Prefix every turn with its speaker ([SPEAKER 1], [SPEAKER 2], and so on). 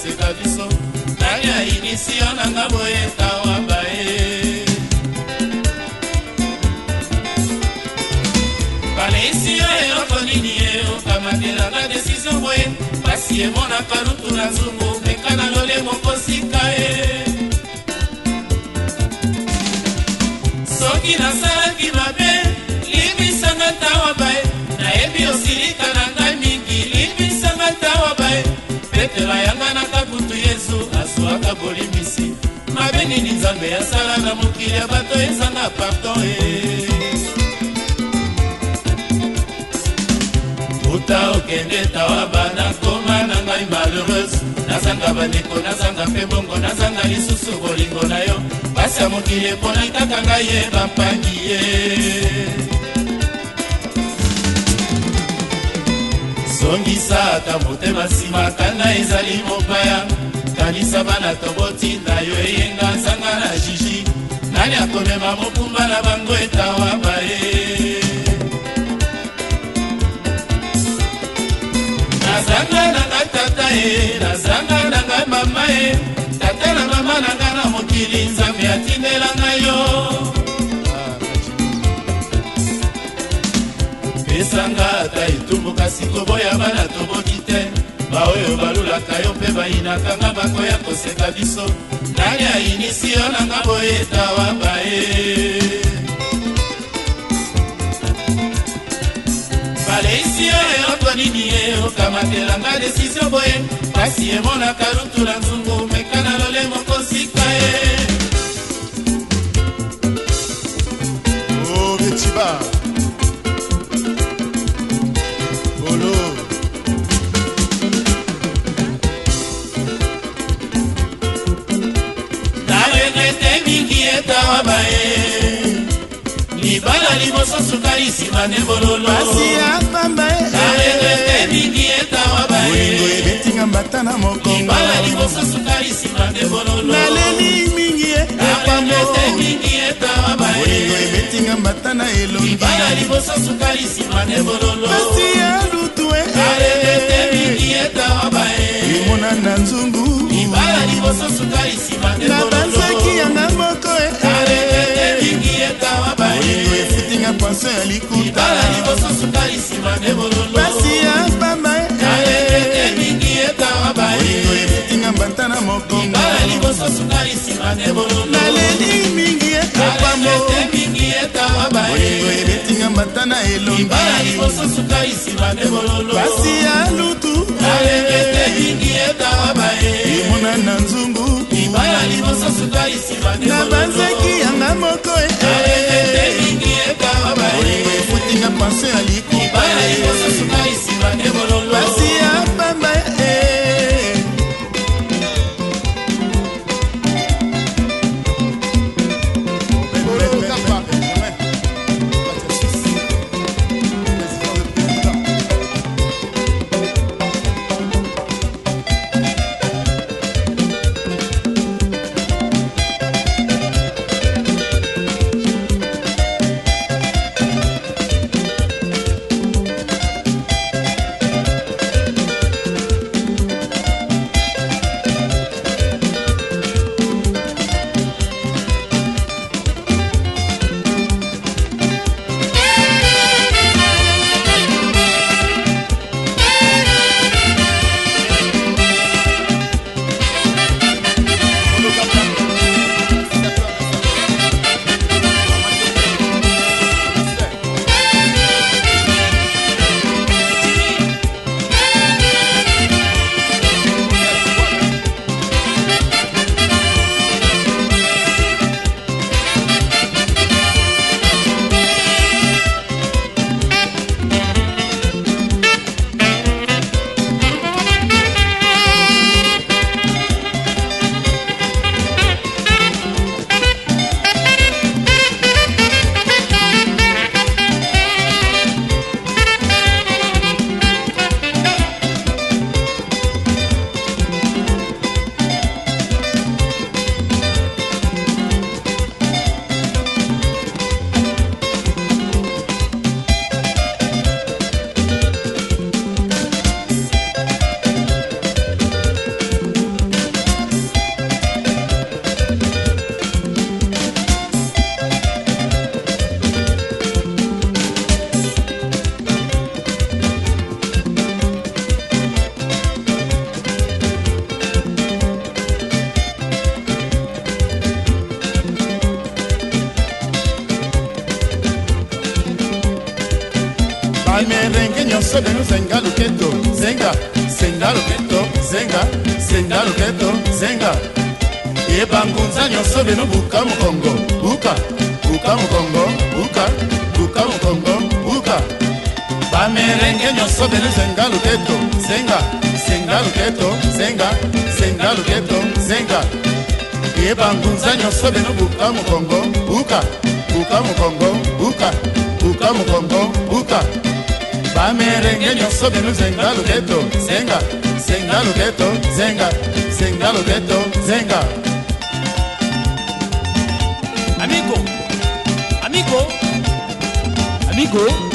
[SPEAKER 1] baseka biso nani ayinisi yo nanga boye tawaba ye baleisi yo eloko nini ye okamakelanga desizio boye pasi emonaka lutu na nzungu meka na lole mokosika ye soki nasalaki mabe limbisanga tawaba ye nayebi osilika na ngai mingi limbisanga tawaba ye petelo yanga na bolimisi mabe nini nzambe asala na mokili ya bato ezanga pardon e uta okende tawaba nakoma na ngai malheureuse nazanga bandeko nazanga mpe bongo nazanga lisusu bolingo na yo pasi ya mokili eponai kaka ngai ye eh, bampangi ye eh. zongisa ata motema nsima kanda ezali mopaya nakanisa bana tobotinda yo eyenga nsanga na jiji nani akomema mokumba na bango etawa baye nazanga nanga tata ye nazanga nanga mama ye tata na mama nanga na mokili nzambe atindelanga yo ah, pesanga ata etumbuka sikoboya bana toboki te oyo balulaka yo mpe bayinaka nga bakoya koseka biso nani ayinisi yo na nga boyetawa baye baleisi oyo e to nini ye okamakelanga desizio boye kasi emonaka lutu na nzungu meka na lolemo kosika ye obetiba oh, mibala liboso sukali nsima nde bololobasi ya pamba eh, eh, aerete eh, mingi etawa baolingo ebetinga mbata na mokongomibala liboso sukali nsima nde bololonaleli mingi epamorete mingi etawa baolingo ebetinga mbata na elongibala liboso sukali nsima nde bololobasi ya lutu aerete mingi etawa bae limona na nzungu mibala liboso sukali nsima nde bololo liboso ya likutapasi ya pamba olingo ebutinga mbantana mokongonaleli mingi epambo olingo ebetinga mbantana elongiasi ya lutu imona na nzungu na banzaki yanga moko e danse ya likuba pasi mirenge nyonso beno zenga loketo zenga senda loketo zenga senda loketo zenga yeba ngunza nyonso beno buka mokongo buka buka mokongo buka buka mokongo buka bamirenge nyonso beno zenga loketo zenga senda loketo zenga senda loketo zenga yeba ngunza nyonso beno buka mokongo buka buka mokongo buka buka mokongo buka, buka, mokongo, buka. bamerenge nyonso bino zenga loketo zenga zenga loketo zenga zenga loketo zenga amigo amigo amigo